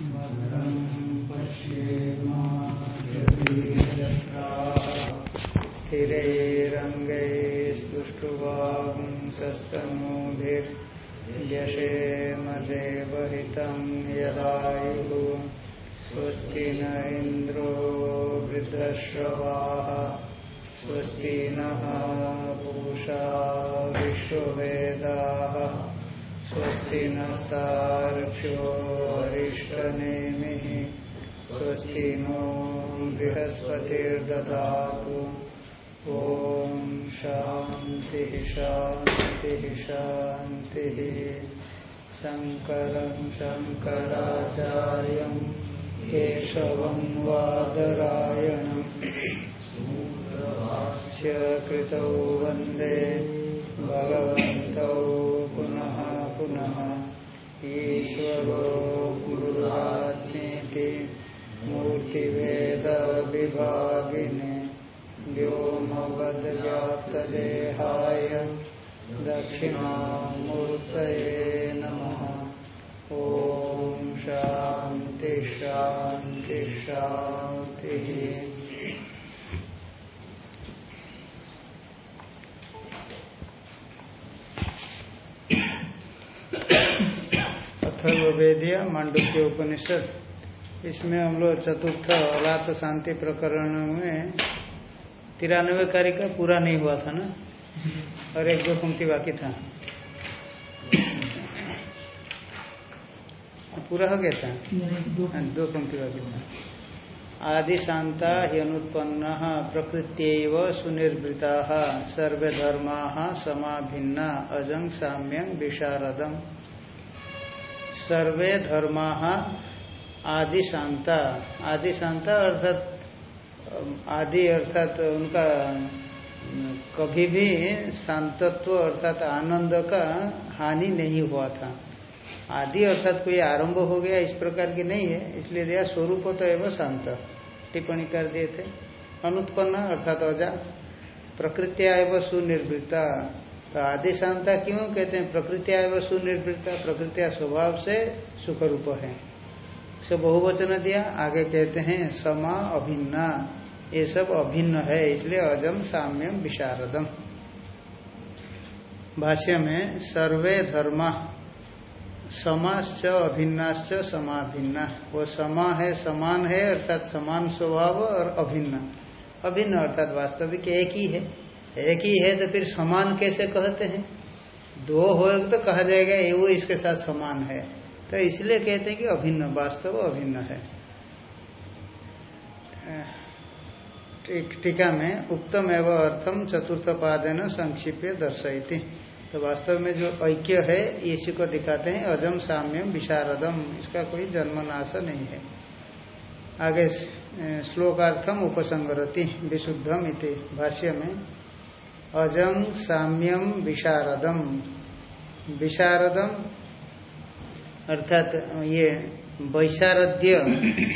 भद्रं पश्येमाक्षतिरत्राः स्थिरैरङ्गैस्तुष्टुवांसस्तनूभिर्यशेम देवहितं यदायुः स्वस्ति न इन्द्रो वृद्धश्रवाः स्वस्ति पूषा विश्ववेदाः। स्वस्ति नस्तार्क्ष्यो अरिष्टनेमिः स्वस्ति नो बृहस्पतिर्ददातु। ॐ शान्तिः शान्तिः शान्तिः। शङ्करं शङ्कराचार्यं केशवं वादरायणम्। कृतौ वंदे भगवन्तौ। ईश्वरो गुरुरात्मेति मूर्तिभेदविभागिने व्योमवद्व्याप्तदेहाय दक्षिणामूर्तये नमः। ॐ शान्ति शान्ति शान्तिः। अथर्वेदिया मांडुक्य उपनिषद। इसमें हम लोग चतुर्थ अलात शांति प्रकरण में तिरानवे कार्य का पूरा नहीं हुआ था ना? और एक दो पंक्ति बाकी था। पूरा हो गया था? हाँ, दो पंक्ति बाकी था। आदि शांता ह्यनुत्पन्न प्रकृत्यव सुनिर्वृता सर्वे धर्मा समा भिन्ना अजंग साम्यं विशारदम। सर्वे धर्मा आदि शांता। आदि शांता अर्थात, आदि अर्थात उनका, कभी भी शांतत्व अर्थात आनंद का हानि नहीं हुआ था। आदि अर्थात कोई आरंभ हो गया इस प्रकार की नहीं है, इसलिए दिया स्वरूप तो एवं शांत। टिप्पणी कर दिए थे। अनुत्पन्न अर्थात अजा। प्रकृतिया एवं सुनिर्वृत्ता। तो आदि शांता क्यों कहते हैं? प्रकृतिया एवं सुनिर्वृत्ता, प्रकृतिया स्वभाव से सुख रूप है। सब बहुवचन दिया, आगे कहते हैं, समा अभिन्ना। ये सब अभिन्न है, इसलिए अजम साम्यम विशारदम। भाष्य में, सर्वे धर्मा, समाश्च अभिन्नाश्च समाभिन्ना। वो समा है, समान है, अर्थात समान स्वभाव और अभिन्न। अभिन्न अर्थात वास्तविक एक ही है। एक ही है तो फिर समान कैसे कहते हैं? दो हो तो कहा जाएगा, ये वो इसके साथ समान है। तो इसलिए कहते हैं कि अभिन्न, वास्तव अभिन्न है। टीका में उक्तम एवं अर्थम चतुर्थ पादन संक्षिप्य दर्शयती। तो वास्तव में जो ऐक्य है इसी को दिखाते हैं, अजम साम्यम विशारदम। इसका कोई जन्मनाश नहीं है। आगे, श्लोकार्थम उपसंगरति, विशुद्धम इति, भाष्य में अजम साम्यम विशारदम। विशारदम अर्थात ये वैशारद्य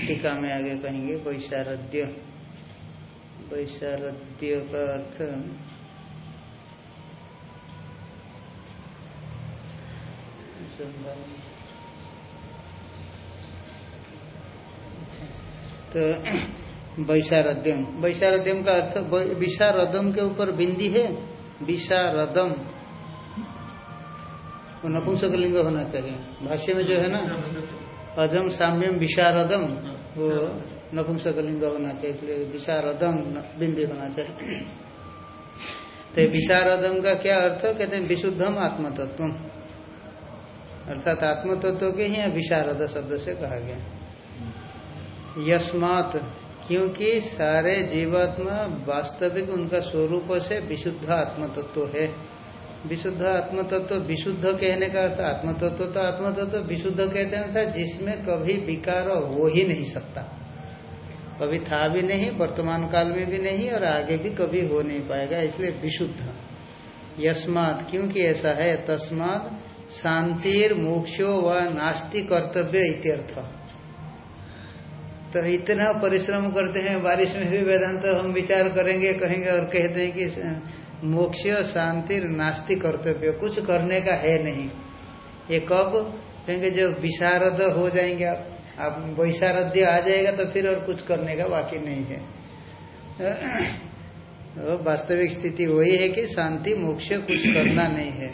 टीका में आगे कहेंगे, वैशारद्य। वैशारद्य का अर्थ तो वैशारद्यम वैशारद्यम का अर्थ विशारदम के ऊपर बिंदी है, विशारदम। वो नपुंसकलिंग होना चाहिए। भाष्य में जो है ना, अजम साम्यम विशारदम, वो नपुंसकलिंग होना चाहिए, इसलिए विशारदम बिंदी होना चाहिए। तो विशारदम का क्या अर्थ? कहते हैं विशुद्धम आत्मतत्व अर्थात आत्म तत्व के ही, विशारद शब्द से कहा गया। यस्मात क्योंकि सारे जीवात्मा वास्तविक उनका स्वरूप से विशुद्ध आत्म तत्व है। विशुद्ध आत्म तत्व विशुद्ध कहने का अर्थ आत्म तत्व तो आत्म तत्व विशुद्ध कहते हैं अर्थात जिसमें कभी विकार हो ही नहीं सकता। कभी था भी नहीं, वर्तमान काल में भी नहीं और आगे भी कभी हो नहीं पाएगा, इसलिए विशुद्ध। यस्मात, क्योंकि ऐसा है, तस्मात शांतिर मोक्षो व नास्ति कर्तव्य इत्यर्थ। तो इतना परिश्रम करते हैं, बारिश में भी वेदांत तो हम विचार करेंगे, कहेंगे और कहते हैं कि, मोक्ष शांति नास्ति कर्तव्य, कुछ करने का है नहीं। ये कब? कहेंगे जब विशारद हो जाएँगे, आप आप वैशारध्य आ जाएगा तो फिर और कुछ करने का बाकी नहीं है। तो वास्तविक स्थिति वही है कि शांति, मोक्ष कुछ करना नहीं है।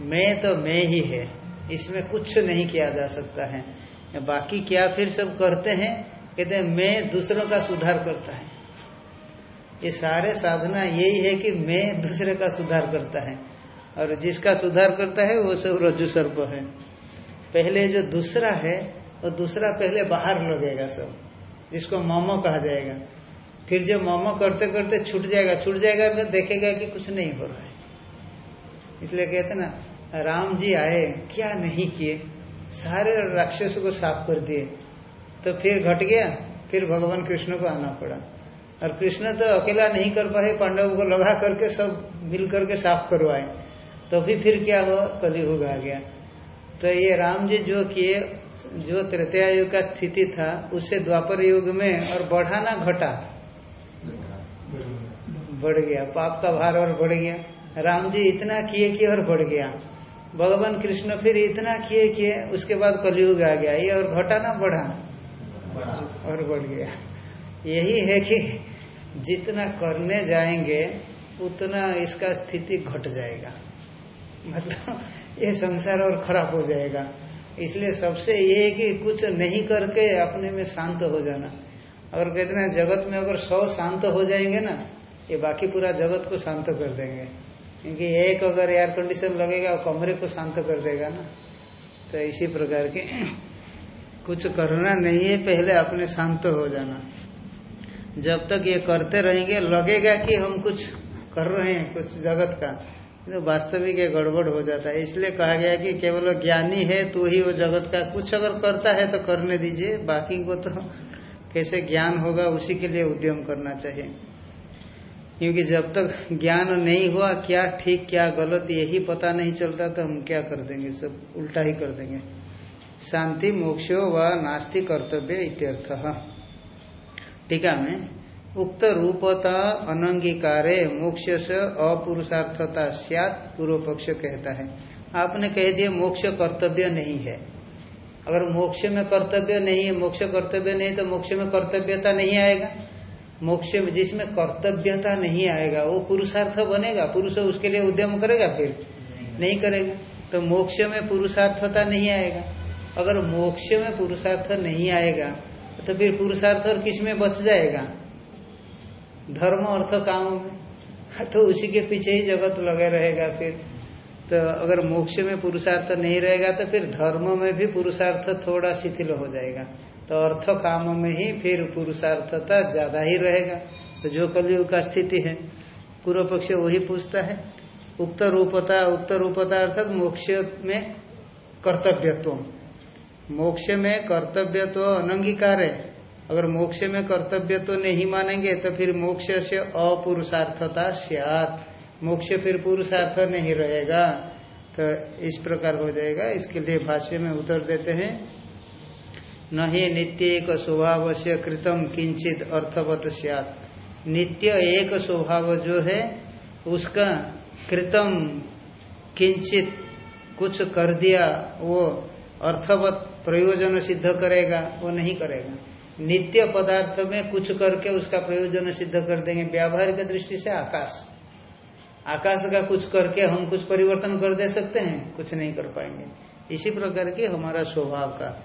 मैं तो मैं ही है, इसमें कुछ नहीं किया जा सकता है। बाकी क्या फिर सब करते हैं? कहते हैं, मैं दूसरों का सुधार करता है। ये सारे साधना यही है कि मैं दूसरे का सुधार करता है। और जिसका सुधार करता है, वो सब रज्जु सर्प है। पहले जो दूसरा है, वो दूसरा पहले बाहर लगेगा सब, जिसको मोमो कहा जाएगा। फिर जो मोमो करते करते छूट जाएगा छूट जाएगा, फिर देखेगा कि कुछ नहीं हो रहा है। इसलिए कहते ना, राम जी आए, क्या नहीं किए? सारे राक्षसों को साफ़ कर दिए। तो फिर घट गया, फिर भगवान कृष्ण को आना पड़ा। और कृष्ण तो अकेला नहीं कर पाए, पांडव को लगा करके सब मिल करके साफ़ करवाए। तो भी फिर क्या हुआ? कलयुग आ गया। तो ये राम जी जो किए, जो तृतीय युग का स्थिति था उससे द्वापर युग में और बढ़ाना घटा। बढ़ गया, पाप का भार और बढ़ गया। राम जी इतना किए कि और बढ़ गया। भगवान कृष्ण फिर इतना किए किए उसके बाद कलयुग आ गया। ये और घटा ना बढ़ा। और बढ़ गया, यही है कि जितना करने जाएँगे, उतना इसका स्थिति घट जाएगा। मतलब ये संसार और खराब हो जाएगा। इसलिए सबसे ये है कि कुछ नहीं करके अपने में शांत हो जाना। अगर कहते हैं जगत में अगर सौ शांत हो जाएँगे ना, ये बाकी पूरा जगत को शांत कर देंगे। क्योंकि एक अगर एयर कंडीशन लगेगा वो कमरे को शांत कर देगा ना। तो इसी प्रकार के कुछ करना नहीं है, पहले अपने शांत हो जाना। जब तक ये करते रहेंगे, लगेगा कि हम कुछ कर रहे हैं, कुछ जगत का। तो वास्तविक गड़बड़ हो जाता है। इसलिए कहा गया कि केवल ज्ञानी है तो ही वो जगत का। कुछ अगर करता है तो करने दीजिए, बाकी को तो कैसे ज्ञान होगा, उसी के लिए उद्यम करना चाहिए। क्योंकि जब तक ज्ञान नहीं हुआ, क्या ठीक, क्या गलत, यही पता नहीं चलता तो हम क्या कर देंगे? सब उल्टा ही कर देंगे। शांति मोक्षो व नास्ति कर्तव्य इत्यर्थ। टीका में उक्त रूपता अनंगीकारे मोक्ष से अपुरुषार्थता सियात पूर्व पक्ष कहता है। आपने कह दिया मोक्ष कर्तव्य नहीं है। अगर मोक्ष में कर्तव्य नहीं है मोक्ष कर्तव्य नहीं तो मोक्ष में कर्तव्यता नहीं आएगा। मोक्ष में जिसमें कर्तव्यता नहीं आएगा वो पुरुषार्थ बनेगा। पुरुष उसके लिए उद्यम करेगा फिर? नहीं करेगा। तो मोक्ष में पुरुषार्थता नहीं आएगा। अगर मोक्ष में पुरुषार्थ नहीं आएगा तो फिर पुरुषार्थ और किसमें बच जाएगा? धर्म अर्थ काम में। तो उसी के पीछे ही जगत लगे रहेगा फिर। तो अगर मोक्ष में पुरुषार्थ नहीं रहेगा तो फिर धर्म में भी पुरुषार्थ थोड़ा शिथिल हो जाएगा। तो अर्थ काम में ही फिर पुरुषार्थता ज़्यादा ही रहेगा। तो जो कलयुग का स्थिति है, पूर्व पक्ष वही पूछता है। उक्त रूपता उक्त रूपता अर्थात मोक्ष में कर्तव्यत्व। मोक्ष में कर्तव्य तो अनंगीकार है। अगर मोक्ष में कर्तव्य तो नहीं मानेंगे तो फिर मोक्ष से अपुरुषार्थता सियात। मोक्ष फिर पुरुषार्थ नहीं रहेगा। तो इस प्रकार हो जाएगा। इसके लिए भाष्य में उत्तर देते हैं। न ही नित्य एक स्वभाव से कृतम किंचित अर्थवत सियात। नित्य एक स्वभाव जो है, उसका कृतम किंचित कुछ कर दिया, वो अर्थवत प्रयोजन सिद्ध करेगा, वो नहीं करेगा। नित्य पदार्थ में कुछ करके उसका प्रयोजन सिद्ध कर देंगे। व्यावहारिक दृष्टि से आकाश। आकाश का कुछ करके हम कुछ परिवर्तन कर दे सकते हैं, कुछ नहीं कर पाएँगे। इसी प्रकार के हमारा स्वभाव का।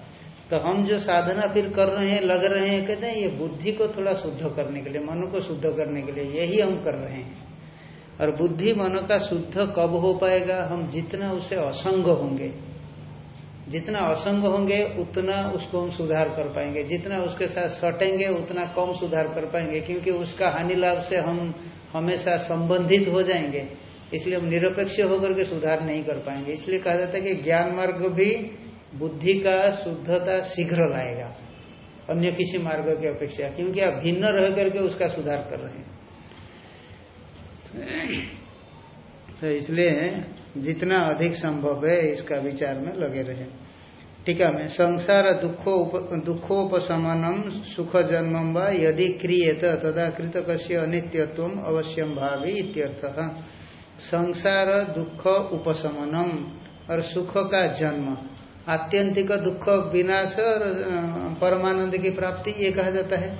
तो हम जो साधना फिर कर रहे हैं, लग रहे हैं, कहते हैं, ये बुद्धि को थोड़ा शुद्ध करने के लिए, मन को शुद्ध करने के लिए, यही हम कर रहे हैं। और बुद्धि मन का शुद्ध कब हो पाएगा? हम जितना उससे असंग होंगे। जितना असंग होंगे, उतना उसको हम सुधार कर पाएँगे। जितना उसके साथ सटेंगे, उतना कम सुधार कर पाएँगे, क्योंकि उसका हानि लाभ से हम हमेशा संबंधित हो जाएँगे। इसलिए हम निरपेक्ष होकर के सुधार नहीं कर पाएँगे। इसलिए कहा जाता है कि ज्ञान मार्ग भी बुद्धि का शुद्धता शीघ्र लाएगा, अन्य किसी मार्ग की अपेक्षा, क्योंकि आप भिन्न रह करके उसका सुधार कर रहे हैं। तो इसलिए जितना अधिक संभव है इसका विचार में लगे रहे। टीका में संसार दुखो दुखोपशमनम सुख जन्म व यदि क्रियत तदा कृतक अनित्यत्व अवश्यम भावी इत्यर्थ। संसार दुख उपशमनम और सुख का जन्म। आत्यंतिक दुख विनाश और परमानंद की प्राप्ति, ये कहा जाता है।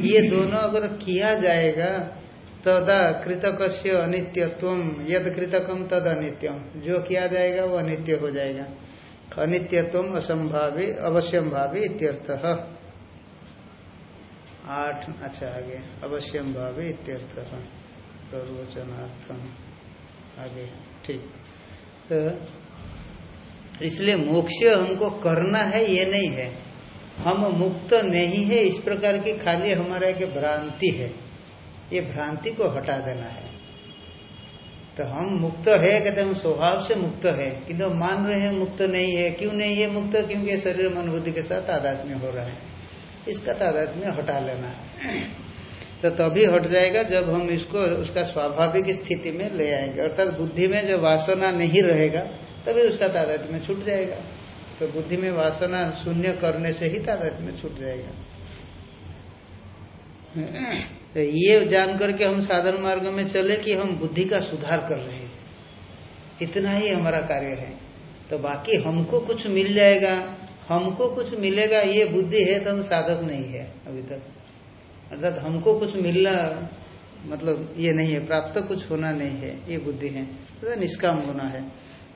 ये दोनों अगर किया जाएगा तदा कृतक से अनित्यत्व, यद कृतकम तद अनित्यम जो किया जाएगा, वो अनित्य हो जाएगा। अनित्यत्व असंभावी अवश्यम भावी इत्यर्थ। आठ अच्छा आगे। अवश्यम भावी इत्यर्थ। प्रवचनार्थम आगे, ठीक। तो इसलिए मोक्ष हमको करना है, ये नहीं है। हम मुक्त नहीं है, इस प्रकार की खाली हमारा एक भ्रांति है। ये भ्रांति को हटा देना है। तो हम मुक्त है, कहते हम स्वभाव से मुक्त है। किंतु तो मान रहे हैं, मुक्त नहीं है। क्यों नहीं है मुक्त? क्योंकि शरीर मन बुद्धि के साथ तादात्म्य हो रहा है। इसका तादात्म्य हटा लेना है। तो तभी हट जाएगा जब हम इसको, उसका स्वाभाविक स्थिति में ले आएँगे। अर्थात बुद्धि में जो वासना नहीं रहेगा, तभी उसका तादात्म्य छूट जाएगा। तो बुद्धि में वासना शून्य करने से ही तादात्म्य छूट जाएगा। तो ये जान करके हम साधन मार्ग में चले कि हम बुद्धि का सुधार कर रहे हैं। इतना ही हमारा कार्य है। तो बाकी हमको कुछ मिल जाएगा, हमको कुछ मिलेगा, ये बुद्धि है तो हम साधक नहीं है अभी तक। अर्थात हमको कुछ मिलना मतलब ये नहीं है, प्राप्त कुछ होना नहीं है, ये बुद्धि है। तो निष्काम होना है।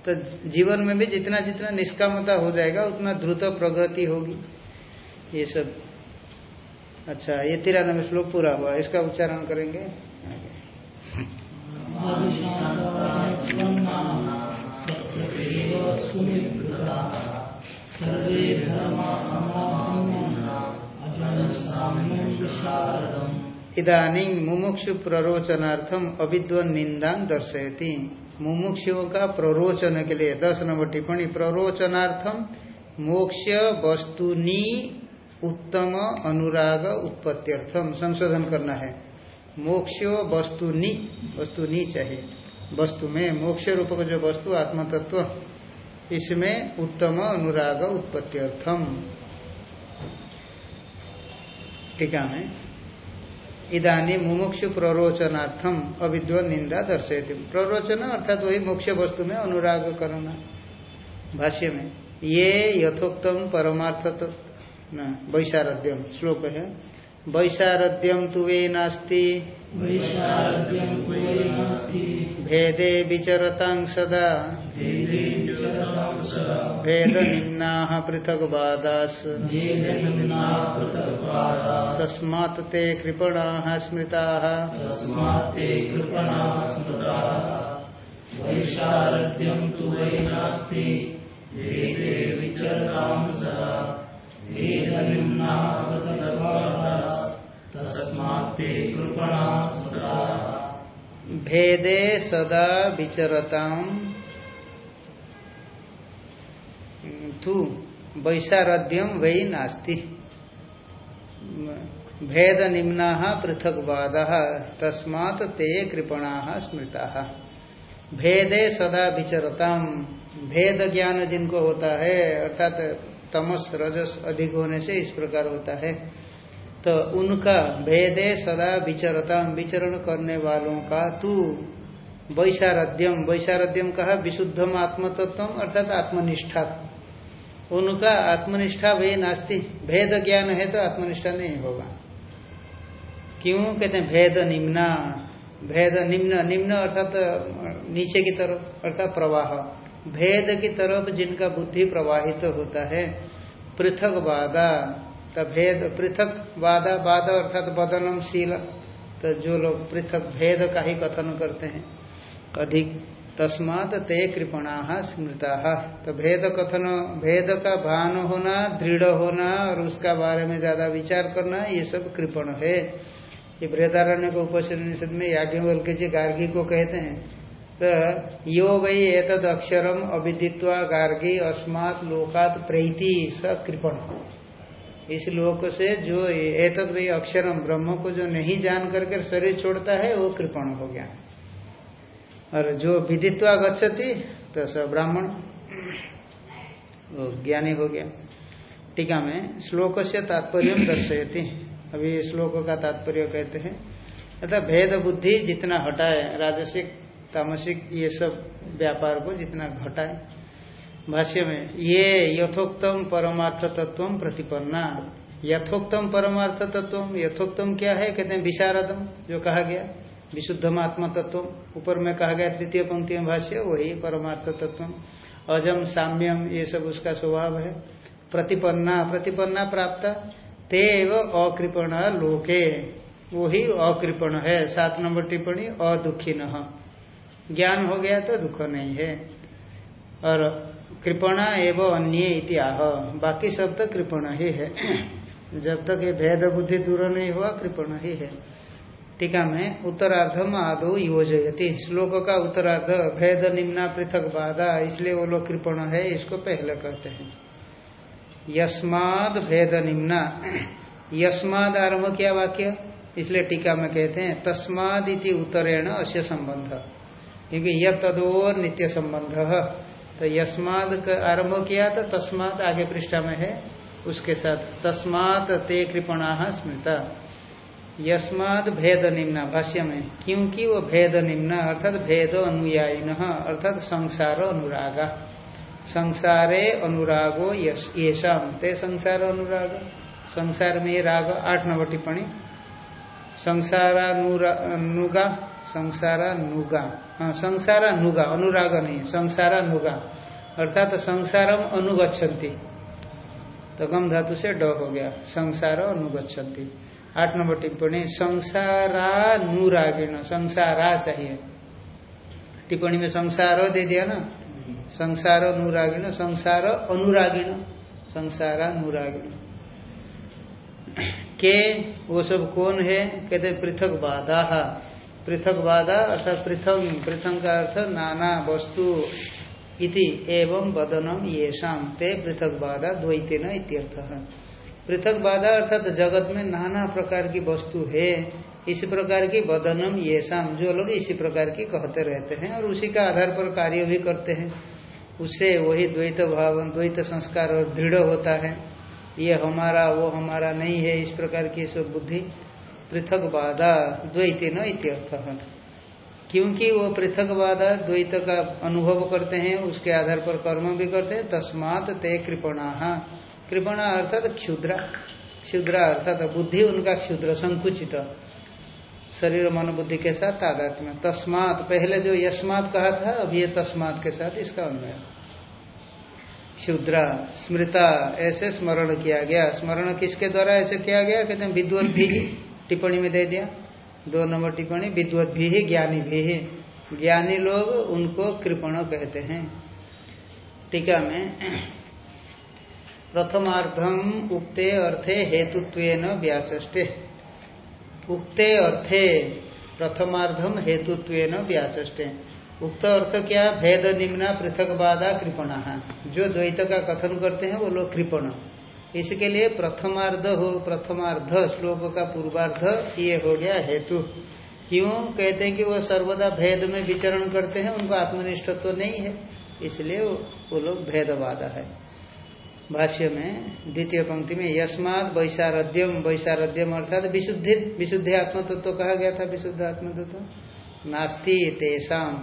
तो जीवन में भी जितना जितना निष्कामता हो जाएगा, उतना द्रुत प्रगति होगी। ये सब अच्छा ये तिरानवे श्लोक पूरा हुआ, इसका उच्चारण करेंगे? इधानी मुमुक्षु प्ररोचनार्थम अविद्वन निंदा दर्शयती। मुमुक्षुओं का प्ररोचन के लिए दस नंबर टिप्पणी, प्ररोचनार्थम मोक्ष वस्तुनी उत्तम अनुराग उत्पत्त्यर्थम, संशोधन करना है। मोक्षो वस्तु नी वस्तु नी चाहिए। वस्तु में मोक्ष रूप का जो वस्तु आत्म तत्व इसमें उत्तम अनुराग उत्पत्त्यर्थम। टीका में इधानी मुमुक्षु प्ररोचनार्थम अविद्वन निंदा दर्शयती। प्ररोचन अर्थात वही मोक्ष वस्तु में अनुराग करना। भाष्य में, ये यथोक्तम परमार्थ न वैशारद्यम श्लोक है वैशारद्यम तुवे नास्ति। भेदे विचरता सदा। भेद निम्ना पृथक बादास तस्मात् ते कृपणा स्मृता। वैशारद्यम तु वै नास्ति। भेदे विचरतां सदा। भेदे सदा विचरता। तू वैशारद्यम वही नास्ति। भेद निम्ना पृथकवाद, तस्मात् ते कृपणा स्मृता। भेदे सदा विचरता। भेद ज्ञान जिनको होता है, अर्थात तमस, रजस अधिक होने से इस प्रकार होता है। तो उनका भेदे सदा विचरता, विचरण करने वालों का तू वैशारद्यम वैशारद्यम कहा विशुद्धम आत्मतत्व अर्थात आत्मनिष्ठा। उनका आत्मनिष्ठा वे नास्ति, भेद ज्ञान है तो आत्मनिष्ठा नहीं होगा। क्यों? कहते हैं भेद निम्ना, भेद निम्न निम्न अर्थात नीचे की तरफ़, अर्थात प्रवाह। भेद की तरफ़ जिनका बुद्धि प्रवाहित तो होता है, पृथक वादा भेद, पृथक वादा वादा अर्थात बदनम शील तो जो लोग पृथक भेद का ही कथन करते हैं। अधिक, तस्मात ते कृपणा स्मृता। तो भेद कथन, भेद का भान होना, दृढ़ होना और उसका बारे में ज़्यादा विचार करना, ये सब कृपण है। ये बृहदारण्य को उपनिषद में याज्ञ वल के जी गार्गी को कहते हैं तो यो वही एतद अक्षरम अविदित्वा गार्गी अस्मात् लोकात प्रीति स कृपण इस लोक से जो एतद वही अक्षरम, ब्रह्म को जो नहीं जान करके शरीर छोड़ता है, वो कृपण हो गया। और जो विदित्वा गच्छति तो स ब्राह्मण, वो ज्ञानी हो गया। टीका में श्लोक से तात्पर्य दर्शयती। अभी श्लोक का तात्पर्य कहते हैं अर्थात भेद बुद्धि जितना हटाए, राजसिक तामसिक ये सब व्यापार को जितना घटाए। भाष्य में, ये यथोक्तम परमार्थ तत्व प्रतिपन्ना। यथोक्तम परमार्थ तत्व, यथोक्तम क्या है? कहते हैं विशारदम, जो कहा गया। विशुद्धम विशुद्धमात्म तत्व, ऊपर में कहा गया तृतीय पंक्ति में भाष्य, वही परमार्थ तत्व। अजम, साम्यम, ये सब उसका स्वभाव है। प्रतिपन्ना प्रतिपन्ना प्राप्त, तेव अकृपण लोके। वही अकृपण है, सात नंबर टिप्पणी अदुखी न ज्ञान हो गया तो दुख नहीं है। और कृपणा एवं अन्य इतिहाह बाकी सब तो कृपण ही है। जब तक ये भेद बुद्धि दूर नहीं हुआ, कृपण ही है। टीका में उत्तरार्धम आदो योजयती। श्लोक का उत्तरार्ध, भेद, निम्ना, पृथक, बाधा, इसलिए वो लोग कृपण है, इसको पहले कहते हैं। यस्माद भेद निम्ना। यस्माद आरंभ किया वाक्य? इसलिए टीका में कहते हैं, तस्माद इति उत्तरेण अश्य संबंध। क्योंकि यह तदोर नित्य संबंध। तो यस्माद आरंभ किया तो तस्मात आगे पृष्ठा में है। उसके साथ तस्मात ते कृपणा स्मृता। यस्माद भेद निम्ना भाष्य में, क्योंकि वो भेद निम्ना, अर्थात भेद अनुयायी अर्थात संसार अनुराग। संसारे अनुरागो येषाम ते संसार अनुराग। संसार में राग, आठ नंबर टिप्पणी। संसारानुगा संसारा नुगा। हाँ संसारा नुगा, अनुराग नहीं, संसारा नुगा। अर्थात संसारम अनुगछन्ति तो गम धातु से ड हो गया। संसार अनुगछन्ति आठ नंबर टिप्पणी संसारा नुरागिण संसारा चाहिए। टिप्पणी में संसार दे दिया ना? संसार अनुरागिण संसार अनुरागिण, संसारा अनुरागिण। के, वो सब कौन है? कहते पृथक बाधा पृथक बाधा अर्थात पृथक पृथक का अर्थ नाना वस्तु इति एवं बदनम ये शाम ते पृथक बाधा द्वैते न पृथक बाधा अर्थात जगत में नाना प्रकार की वस्तु है, इसी प्रकार की बदनम ये शाम जो लोग इसी प्रकार की कहते रहते हैं और उसी का आधार पर कार्य भी करते हैं। उससे वही द्वैत भाव, द्वैत संस्कार और दृढ़ होता है। ये हमारा, वो हमारा नहीं है, इस प्रकार की सब बुद्धि। पृथक बाधा द्वैत न इत्यर्थ। क्योंकि वो पृथक बाधा द्वैत का अनुभव करते हैं, उसके आधार पर कर्म भी करते हैं, तस्मात ते कृपणा। कृपणा अर्थात क्षुद्रा। क्षुद्रा अर्थात बुद्धि, उनका क्षुद्र संकुचित। शरीर मन बुद्धि के साथ तादात तस्मात, पहले जो यस्मात कहा था अभी ये तस्मात के साथ इसका अन्वय। क्षुद्रा, स्मृता, ऐसे स्मरण किया गया। स्मरण किसके द्वारा ऐसे किया गया? कहते हैं विद्वत भी टिप्पणी में दे दिया। दो नंबर टिप्पणी, विद्वत भी ही, ज्ञानी भी ही। ज्ञानी लोग उनको कृपण कहते हैं। टीका में, प्रथमार्धम उक्ते अर्थे हेतुत्व व्याचे उक्ते अर्थे प्रथमार्धम हेतुत्व व्याचे उक्त अर्थ क्या? भेद, निम्ना, पृथक, बाधा, कृपणा। जो द्वैत का कथन करते हैं, वो लोग कृपण। इसके लिए प्रथमार्ध हो, प्रथमार्ध, श्लोक का पूर्वार्ध ये हो गया हेतु। क्यों? कहते हैं कि वो सर्वदा भेद में विचरण करते हैं, उनको आत्मनिष्ठत्व तो नहीं है। इसलिए वो लोग भेदवाद है। भाष्य में, द्वितीय पंक्ति में, यस्मात वैशारध्यम वैशारद्यम अर्थात विशुद्धि विशुद्धि आत्मतत्व तो कहा गया था, विशुद्ध आत्मतत्व? नास्ती तेषाम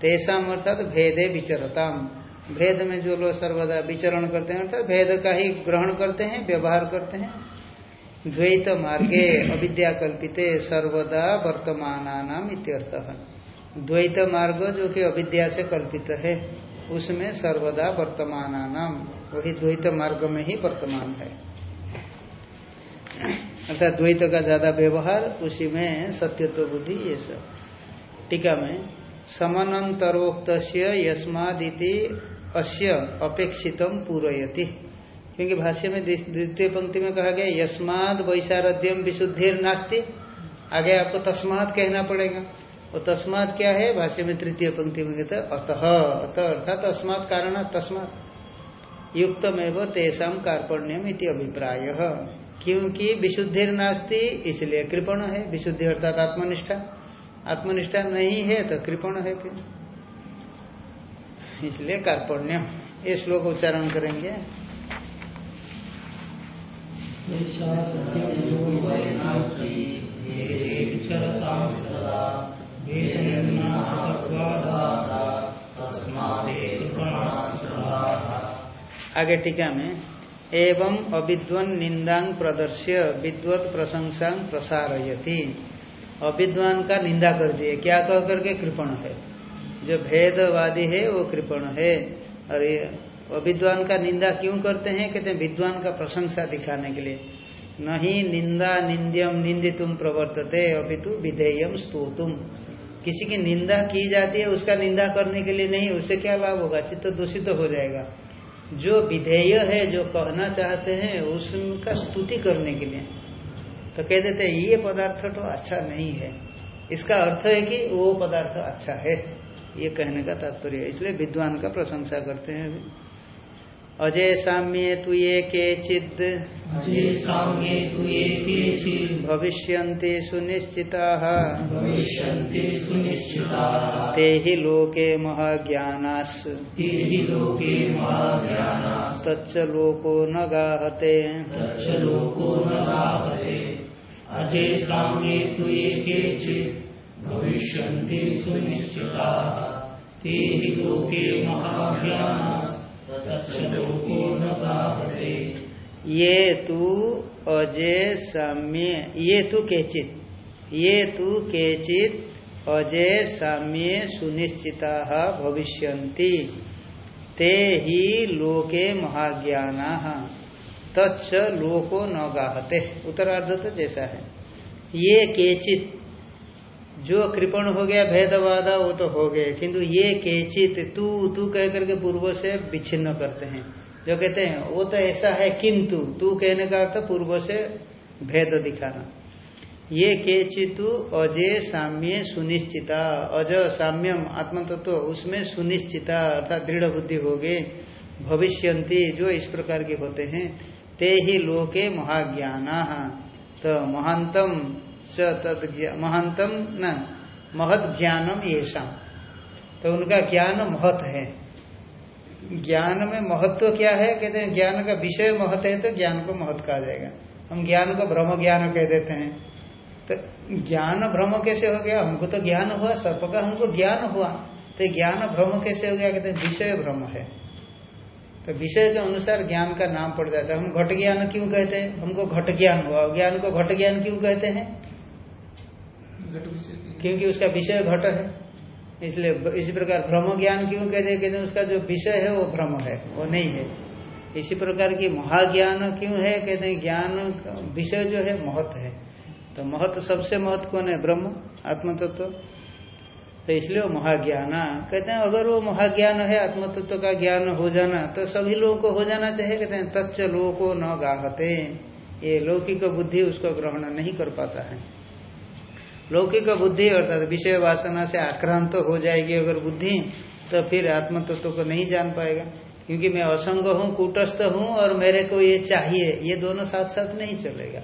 तेषाम अर्थात भेदे विचरताम भेद में जो लोग सर्वदा विचरण करते हैं, अर्थात भेद का ही ग्रहण करते हैं, व्यवहार करते हैं। द्वैत मार्गे अविद्या कल्पिते सर्वदा वर्तमान नाम इत्यर्थ। द्वैत मार्ग जो कि अविद्या से कल्पित है, उसमें सर्वदा वर्तमान नाम वही द्वैत मार्ग में ही वर्तमान है। अर्थात द्वैत का ज़्यादा व्यवहार, उसी में सत्यत्व बुद्धि, ये सब। टीका में समानंतरोक्त यस्मादिति अस्य अपेक्षितम पूरयति। क्योंकि भाष्य में द्वितीय पंक्ति में कहा गया, यस्माद वैशारद्यम विशुद्धिर नास्ति आगे आपको तस्मात कहना पड़ेगा। और तस्मात क्या है? भाष्य में तृतीय पंक्ति में कहते अतः। अतः अर्थात अस्मात कारण, तस्मात। युक्तमेव तेषाम कार्पण्यम इति अभिप्राय। क्योंकि विशुद्धिर नास्ति इसलिए कृपण है। विशुद्धि अर्थात आत्मनिष्ठा। आत्मनिष्ठा नहीं है तो कृपण है फिर। इसलिए कार्पण्य। ये श्लोक उच्चारण करेंगे। आगे टीका में, एवं अविद्वन निंदांग प्रदर्श्य, विद्वत प्रशंसा प्रसारयति। अविद्वान का निंदा कर दिए। क्या कह करके कृपण है? जो भेदवादी है, वो कृपण है। और ये अविद्वान का निंदा क्यों करते हैं? कहते हैं, विद्वान का प्रशंसा दिखाने के लिए। नहीं, निंदा निंद्यम निंदितुम प्रवर्तते, अपितु विधेयम स्तोतुम। किसी की निंदा की जाती है, उसका निंदा करने के लिए नहीं उससे क्या लाभ होगा? चित्त दूषित तो हो जाएगा। जो विधेय है, जो कहना चाहते हैं, उसका स्तुति करने के लिए। तो कह देते हैं, ये पदार्थ तो अच्छा नहीं है। इसका अर्थ है कि वो पदार्थ अच्छा है। ये कहने का तात्पर्य है। इसलिए विद्वान का प्रशंसा करते हैं अजय साम्य तु ये के चिद भविष्यन्ति सुनिश्चिता। ते ही लोके महाज्ञानास। तच्च लोको न गाहते। अजय साम्ये तु ये केचित् भविष्यन्ति सुनिश्चिता लोके महाज्ञानास् ये तू अजय साम्य, ये तू केचित, ये तू केचित अजय साम्य सुनिश्चिता भविष्यन्ति। ते ही लोके महाज्ञाना, तच्च लोको न गाहते। उत्तरार्ध तो जैसा है। ये केचित जो कृपण हो गया, भेदवादा, वो तो हो गए। किंतु ये केचित तू तू कह करके पूर्व से विच्छिन्न करते हैं। जो कहते हैं, वो तो ऐसा है किंतु, तू कहने का अर्थ पूर्व से भेद दिखाना। ये केचितु अजय साम्य सुनिश्चिता, अज साम्यम आत्म तत्व तो उसमें सुनिश्चिता अर्थात दृढ़ बुद्धि हो गए भविष्यंती, जो इस प्रकार के होते हैं, ते ही लोके महाज्ञाना। तो महांतम तद महंतम न महत ज्ञानम ये शाम तो उनका ज्ञान महत है। ज्ञान में महत्व तो क्या है? कहते हैं, ज्ञान का विषय महत है तो ज्ञान को महत कहा जाएगा। हम ज्ञान को ब्रह्म ज्ञान कह देते हैं। तो ज्ञान भ्रम कैसे हो गया? हमको तो ज्ञान हुआ, सर्प का हमको ज्ञान हुआ। तो ज्ञान भ्रम कैसे हो गया? कहते हैं, विषय भ्रम है। तो विषय के अनुसार ज्ञान का नाम पड़ जाता है। हम घट ज्ञान क्यों कहते हैं? हमको घट ज्ञान हुआ। ज्ञान को घट ज्ञान क्यों कहते हैं? क्योंकि उसका विषय घट है। इसलिए इसी प्रकार भ्रम ज्ञान क्यों कहते हैं? कहते उसका जो विषय है वो भ्रम है, वो नहीं है। इसी प्रकार की महाज्ञान क्यों है? कहते हैं ज्ञान विषय जो है महत्व है। तो महत्व सबसे महत्व कौन है? ब्रह्म आत्म तत्व तो इसलिए वो महाज्ञान, कहते हैं अगर वो महाज्ञान है आत्म तत्व का ज्ञान हो जाना तो सभी लोगों को हो जाना चाहिए, कहते हैं तत्व लोगों को न गाहते। ये लौकिक बुद्धि उसको ग्रहण नहीं कर पाता है। लौकिक बुद्धि अर्थात विषय वासना से आक्रांत तो हो जाएगी अगर बुद्धि तो फिर आत्म तत्व तो को नहीं जान पाएगा। क्योंकि मैं असंग हूँ कूटस्थ हूँ और मेरे को ये चाहिए ये दोनों साथ साथ नहीं चलेगा।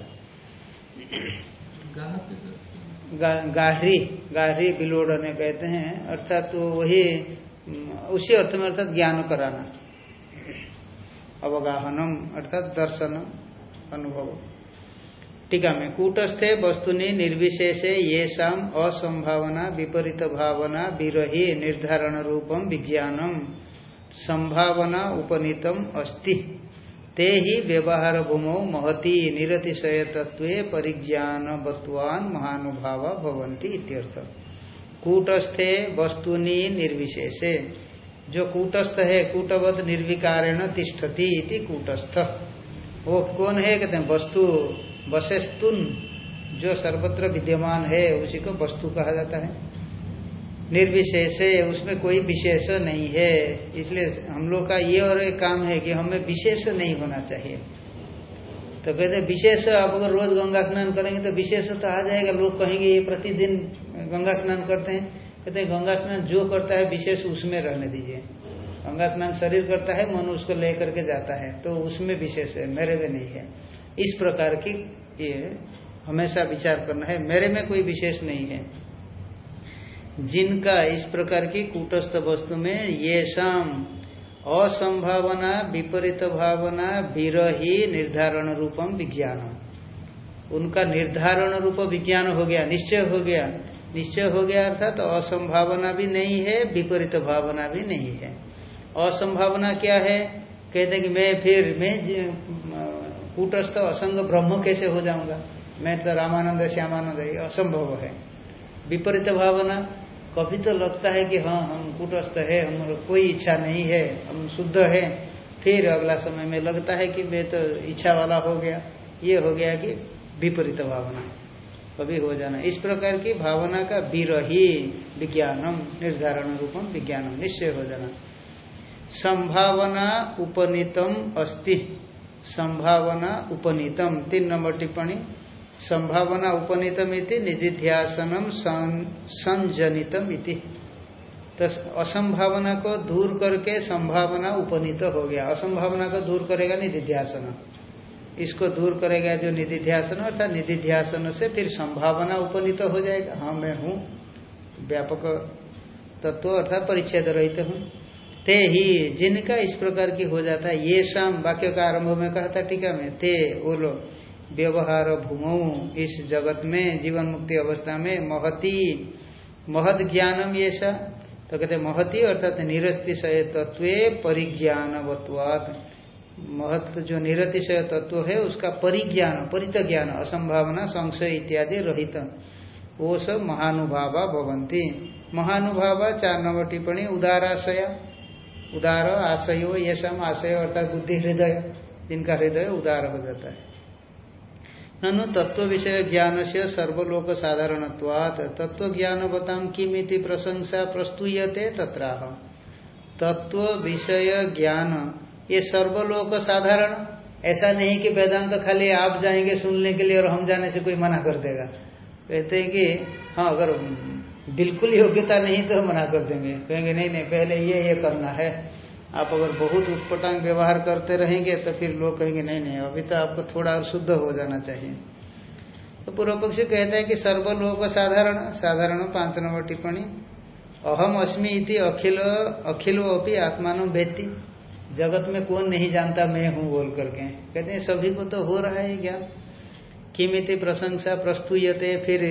गा, गाहरी गाहरी बिलोड़ने कहते हैं अर्थात तो वही उसी अर्थ में अर्थात ज्ञान कराना। अवगाहनम अर्थात दर्शनम अनुभव। टीका में कूटस्थे वस्तुनि निर्विशेषे ये शाम असंभावना विपरीत भावना विरही निर्धारण रूपम विज्ञानम संभावना उपनीतम अस्ति। ते ही व्यवहार भूमौ महती निरतिशय तत्व परिज्ञान बत्वान महानुभाव भवंती इत्यर्थ कूटस्थे वस्तुनि निर्विशेषे। जो कूटस्थ है, कूटवत निर्विकारेण तिष्ठति इति कूटस्थ। वो कौन है कहते हैं? वस्तु वशस्तुन, जो सर्वत्र विद्यमान है, उसी को वस्तु कहा जाता है। निर्विशेष, उसमें कोई विशेष नहीं है। इसलिए हम लोग का ये और एक काम है कि हमें विशेष नहीं होना चाहिए। तो कहते विशेष आप अगर रोज गंगा स्नान करेंगे तो विशेष तो आ जाएगा। लोग कहेंगे, ये प्रतिदिन गंगा स्नान करते हैं। कहते हैं, गंगा स्नान जो करता है विशेष, उसमें रहने दीजिए। गंगा स्नान शरीर करता है, मन उसको लेकर के जाता है तो उसमें विशेष है, मेरे में नहीं है। इस प्रकार की ये हमेशा विचार करना है। मेरे में कोई विशेष नहीं है। जिनका इस प्रकार की कूटस्थ वस्तु में ये शाम असंभावना, विपरीत भावना, विरही निर्धारण रूपम विज्ञान। उनका निर्धारण रूप विज्ञान हो गया, निश्चय हो गया। निश्चय हो गया अर्थात तो असंभावना भी नहीं है, विपरीत भावना भी नहीं है। असंभावना क्या है? कहते हैं कि मैं फिर, मैं कूटस्थ असंग ब्रह्म कैसे हो जाऊँगा? मैं तो रामानंद, श्यामानंद असंभव है। विपरीत भावना कभी तो लगता है कि हाँ हम कूटस्थ है, हम कोई इच्छा नहीं है, हम शुद्ध है। फिर अगला समय में लगता है कि मैं तो इच्छा वाला हो गया। ये हो गया कि विपरीत भावना। कभी हो जाना। इस प्रकार की भावना का विरही विज्ञानम, निर्धारण रूपम विज्ञानम, निश्चय हो जाना। संभावना उपनीतम अस्ति। संभावना उपनीतम। तीन नंबर टिप्पणी। संभावना उपनीतम इति, निधिध्यासनम संजनितम इति। तो असंभावना को दूर करके संभावना उपनीत हो गया। असंभावना को दूर करेगा निधिध्यासन। इसको दूर करेगा जो निधिध्यासन, अर्थात निधिध्यासन से फिर संभावना उपनीत हो जाएगा। हाँ मैं हूँ। व्यापक तत्व, अर्थात परिच्छेद रहित हूँ। ते ही जिनका इस प्रकार की हो जाता है, ये शाम वाक्य का आरंभ में कहा था टीका में ते वो लोग व्यवहार भूमो, इस जगत में जीवन मुक्ति अवस्था में महती महत ज्ञानम ये सा तो कहते महती अर्थात निरस्तिशय तत्व परिज्ञानवत्वाद महत्व जो निरतिशय तत्व है, उसका परिज्ञान परित ज्ञान असंभावना, संशय इत्यादि रहित, वो सब महानुभावा भवंती महानुभावा चार नंबर टिप्पणी, उदाराशया। उदार आशयो ये सब आशय अर्थात बुद्धि, हृदय, जिनका हृदय उदार हो जाता है। ननु तत्व विषय ज्ञान से सर्वलोक साधारणत्वात्। तत्व ज्ञान बताम किमिति प्रशंसा प्रस्तुयते तत्राह तत्व विषय ज्ञान, ये सर्वलोक साधारण। ऐसा नहीं कि वेदांत तो खाली आप जाएँगे सुनने के लिए और हम जाने से कोई मना कर देगा। कहते हैं कि हाँ अगर बिल्कुल योग्यता नहीं तो मना कर देंगे। कहेंगे, नहीं नहीं, पहले ये ये करना है। आप अगर बहुत उत्पटांग व्यवहार करते रहेंगे तो फिर लोग कहेंगे, नहीं नहीं, अभी तो आपको थोड़ा और शुद्ध हो जाना चाहिए। तो पूर्व पक्षी कहते हैं कि सर्वलोक साधारण साधारण पाँच नंबर टिप्पणी, अहम अस्मि इति अखिल अखिलो अपनी आत्मान व्यक्ति जगत में कौन नहीं जानता मैं हूँ? बोल करके। कहते हैं, सभी को तो हो रहा है ज्ञान। किमिति प्रशंसा प्रस्तुयते फिर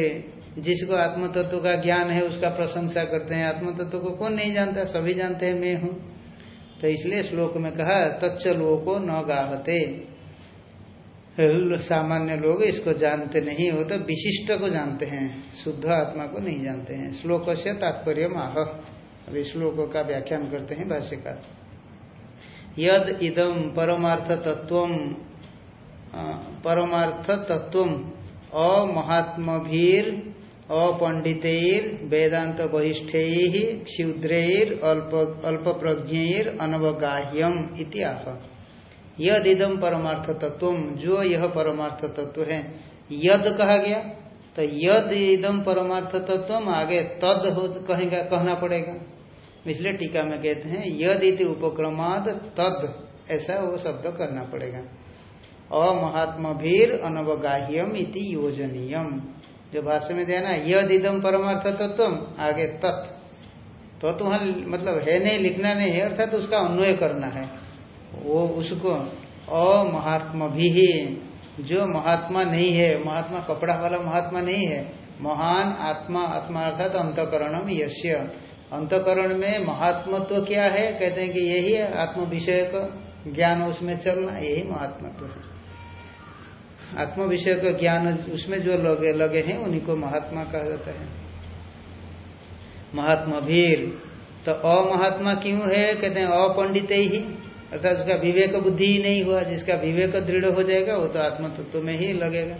जिसको आत्म तत्व का ज्ञान है, उसका प्रशंसा करते हैं। आत्म तत्व को कौन नहीं जानता? सभी जानते हैं, मैं हूँ। तो इसलिए श्लोक में कहा, तच्च लोको न गाहते। सामान्य लोग इसको जानते नहीं हो तो विशिष्ट को जानते हैं, शुद्ध आत्मा को नहीं जानते हैं। श्लोक से तात्पर्य माह अभी श्लोक का व्याख्यान करते हैं भाष्यकार। यद इदम परमार्थ तत्व परमार्थ तत्व अमहात्मभीर अपंडितर वेदांत बहिष्ठ क्षुद्रैर, अल्प अल्प प्रज्ञर अनवगाह्यम इत्याह यद इदम परमार्थ तत्व जो यह परमार्थ तत्व है, यद कहा गया तो यद इदम परमार्थ तत्व आगे तद हो, कहेगा, कहना पड़ेगा। इसलिए टीका में कहते हैं यद इति उपक्रमाद तद, ऐसा वो शब्द करना पड़ेगा। अमहात्म भीर अनवगाह्यम इति योजनीयम। जो भाष्य में दिया ना यद इदम परमार्थ तत्व आगे तत्। तो तुम्हारा मतलब है नहीं, लिखना नहीं है, अर्थात तो उसका अन्वय करना है। वो उसको अमहात्म भी जो महात्मा नहीं है, महात्मा कपड़ा वाला महात्मा नहीं है, महान आत्मा आत्मा अर्थात अंतकरणम यश्य अंतकरण में महात्मत्व क्या है? कहते हैं कि यही है आत्म विषय का ज्ञान, उसमें चलना, यही महात्मत्व है। आत्म विषय का ज्ञान, उसमें जो लगे लगे हैं, उन्हीं को महात्मा कहा जाता है। महात्मा भीर तो अमहात्मा क्यों है? कहते हैं, अपंडित ही। अर्थात उसका विवेक बुद्धि ही नहीं हुआ। जिसका विवेक दृढ़ हो जाएगा, वो तो आत्म तत्व में ही लगेगा।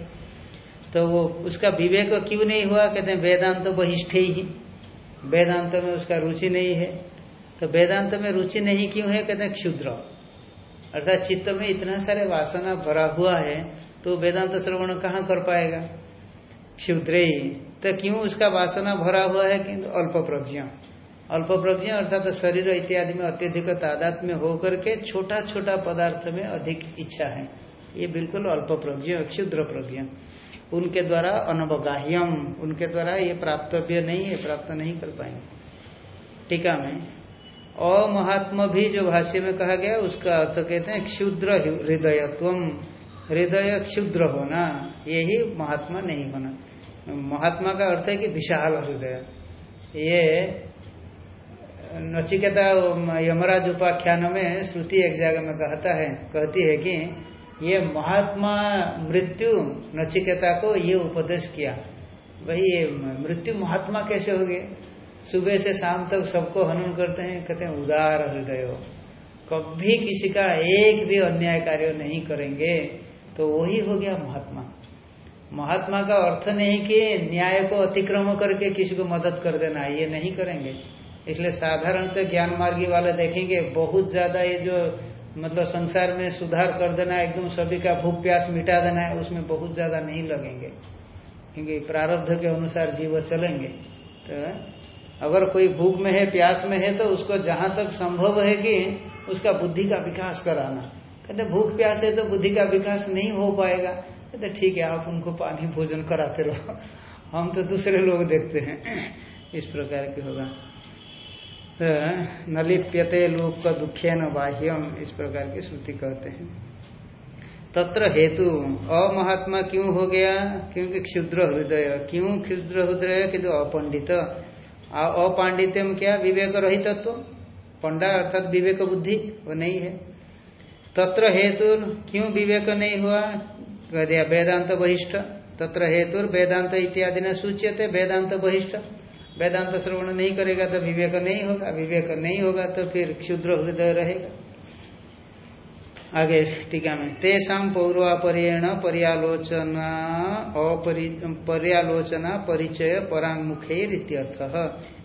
तो वो उसका विवेक क्यों नहीं हुआ? कहते हैं, वेदांत तो बहिष्ठ ही। वेदांत में उसका रुचि नहीं है। तो वेदांत में रुचि नहीं क्यों है? कहते हैं, क्षुद्र। अर्थात चित्त में इतना सारे वासना भरा हुआ है तो वेदांत श्रवण कहाँ कर पाएगा? क्षुद्र तो क्यों उसका वासना भरा हुआ है कि अल्प प्रज्ञा? अल्प प्रज्ञा अर्थात तो शरीर इत्यादि में अत्यधिक तादात में होकर के छोटा छोटा पदार्थ में अधिक इच्छा है। ये बिल्कुल अल्प प्रज्ञा, क्षुद्र प्रज्ञा। उनके द्वारा अनवगाह्यम, उनके द्वारा ये प्राप्तव्य नहीं है, प्राप्त नहीं कर पाएँगे। टीका में, अमहात्म भी जो भाष्य में कहा गया, उसका अर्थ कहते हैं क्षुद्र हृदयत्व हृदय क्षुद्र होना, यही महात्मा नहीं होना। महात्मा का अर्थ है कि विशाल हृदय। ये नचिकेता यमराज उपाख्यान में श्रुति एक जगह में कहता है, कहती है कि ये महात्मा मृत्यु नचिकेता को ये उपदेश किया। भाई, ये मृत्यु महात्मा कैसे हो गए सुबह से शाम तक सबको हनन करते हैं, कहते हैं, उदार हृदय कभी किसी का एक भी अन्याय कार्य नहीं करेंगे। तो वही हो गया महात्मा। महात्मा का अर्थ नहीं कि न्याय को अतिक्रम करके किसी को मदद कर देना, ये नहीं करेंगे। इसलिए साधारणतः तो ज्ञान मार्गी वाले देखेंगे, बहुत ज़्यादा ये जो मतलब संसार में सुधार कर देना, एकदम सभी का भूख प्यास मिटा देना है उसमें बहुत ज़्यादा नहीं लगेंगे। क्योंकि प्रारब्ध के अनुसार जीव चलेंगे। तो अगर कोई भूख में है, प्यास में है तो उसको जहाँ तक संभव है कि उसका बुद्धि का विकास कराना। कहते, भूख, प्यास है तो बुद्धि का विकास नहीं हो पाएगा। कहते, ठीक है, आप उनको पानी भोजन कराते रहो। हम तो दूसरे लोग देखते हैं। इस प्रकार के होगा। तो नलिप्यते लोक का दुखे न बाह्यम इस प्रकार की श्रुति कहते हैं। तत्र हेतु, अमहात्मा क्यों हो गया? क्योंकि क्षुद्र हृदय। क्यों क्षुद्र हृदय? किंतु अपंडित। अपांडित्यम क्या? विवेक रही तत्व पंडा अर्थात विवेक बुद्धि वो नहीं है। तत्र हेतु क्यों विवेक नहीं हुआ? कह दिया, वेदांत बहिष्ठ। तत्र हेतु वेदांत इत्यादि ने सूचित वेदांत बहिष्ठ। वेदांत श्रवण नहीं करेगा तो विवेक नहीं होगा। विवेक नहीं होगा तो फिर क्षुद्र हृदय रहेगा। आगे टीका में तेषाम पौर्वापरेण पर्यालोचना पर्यालोचना परिचय परांगमुखे इत्यर्थ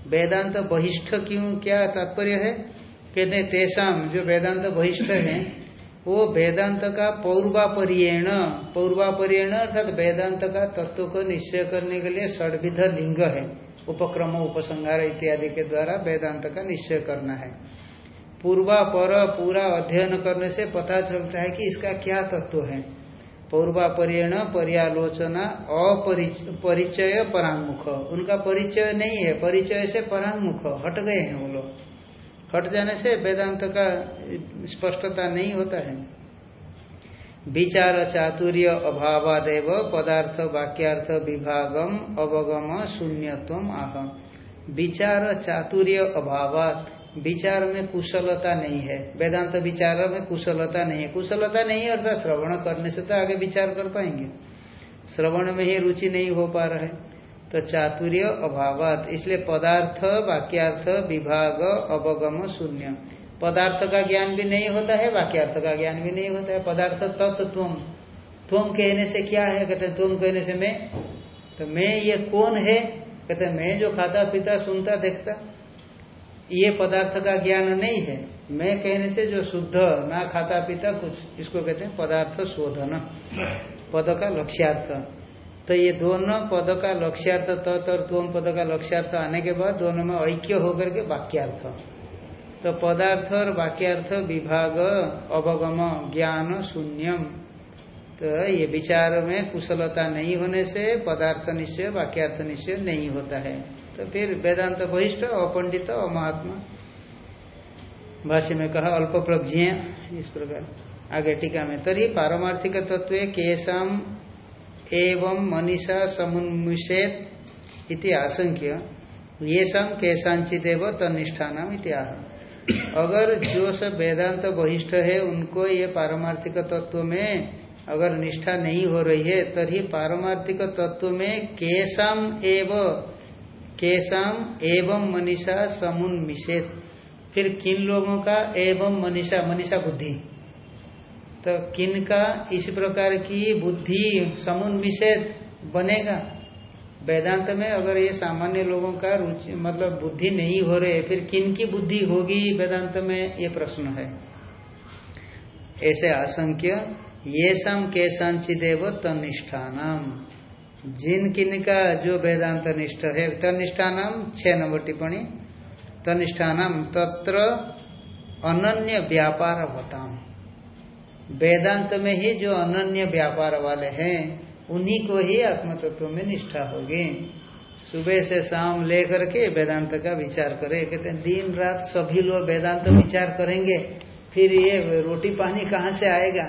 वेदांत बहिष्ठ क्यों? क्या तात्पर्य है? कहते तेषाम जो वेदांत बहिष्ठ है वो वेदांत का पौर्वापर्यण पौर्वापर्यण अर्थात वेदांत का तत्व को निश्चय करने के लिए षडविध लिंग है, उपक्रम, उपसंहार इत्यादि के द्वारा वेदांत का निश्चय करना है। पूर्वा पर पूरा अध्ययन करने से पता चलता है कि इसका क्या तत्व है। पूर्वापर्यण पर्यालोचना अपरिचय परांगमुख। उनका परिचय नहीं है, परिचय से परांगमुख, हट गए हैं वो लोग। हट जाने से वेदांत का स्पष्टता नहीं होता है। विचार चातुर्य अभावादेव, पदार्थ वाक्यार्थ विभागम, अवगम शून्यत्व आह विचार चातुर्य अभाव विचार में कुशलता नहीं है। वेदांत विचार में कुशलता नहीं है। कुशलता नहीं है अर्थात श्रवण करने से तो आगे विचार कर पाएँगे। श्रवण में ही रुचि नहीं हो पा रहा है। तो चातुर्य अभाव इसलिए पदार्थ, वाक्यार्थ, विभाग, अवगम, शून्य। पदार्थ का ज्ञान भी नहीं होता है, वाक्यार्थ का ज्ञान भी नहीं होता है। पदार्थ तत्व तुम तुम कहने से क्या है? कहते तुम कहने से मैं तो मैं ये कौन है? कहते मैं जो खाता, पीता, सुनता, देखता। ये पदार्थ का ज्ञान नहीं है। मैं कहने से जो शुद्ध, ना खाता, पीता, कुछ, इसको कहते हैं पदार्थ शोधन। पद का लक्ष्यार्थ। तो ये दोनों पद का लक्ष्यार्थ तत् और तुम पद का लक्ष्यार्थ आने के बाद दोनों में ऐक्य होकर के वाक्यार्थ। तो पदार्थ और वाक्यार्थ विभाग, अवगम, ज्ञान, शून्यम। तो ये विचार में कुशलता नहीं होने से पदार्थ निश्चय, वाक्यार्थ निश्चय नहीं होता है। तो फिर वेदांत वहिष्ठ अपंडित अमहात्मा भाष्य में कहा, अल्प प्रज्ञ इस प्रकार। आगे टीका में, तरी पारमार्थिक तत्व, केशम एवं मनीषा समुन्मुषेत इति आशंक्य। ये सम केशांचिदेव तनिष्ठान इत्याह अगर जो सब वेदांत वहिष्ठ है, उनको ये पारमार्थिक तत्व में अगर निष्ठा नहीं हो रही है, तभी पारमार्थिक तत्व में केशम एव, केशम एवं मनीषा समुन मिशेत फिर किन लोगों का एवं मनीषा मनीषा बुद्धि? तो किन का? इस प्रकार की बुद्धि समुन मिशेत बनेगा। वेदांत में अगर ये सामान्य लोगों का रुचि मतलब बुद्धि नहीं हो रहे, फिर किन की बुद्धि होगी? वेदांत में ये प्रश्न है। ऐसे आशंक्य ये सम के तनिष्ठान जिन किन का जो वेदांत निष्ठ है तनिष्ठान छह नंबर टिप्पणी तनिष्ठान तत्र अनन्य व्यापार होता वेदांत में ही जो अनन्य व्यापार वाले हैं उन्हीं को ही आत्म तत्व में निष्ठा होगी। सुबह से शाम लेकर के वेदांत का विचार करें। कहते हैं दिन रात सभी लोग वेदांत विचार करेंगे फिर ये रोटी पानी कहाँ से आएगा?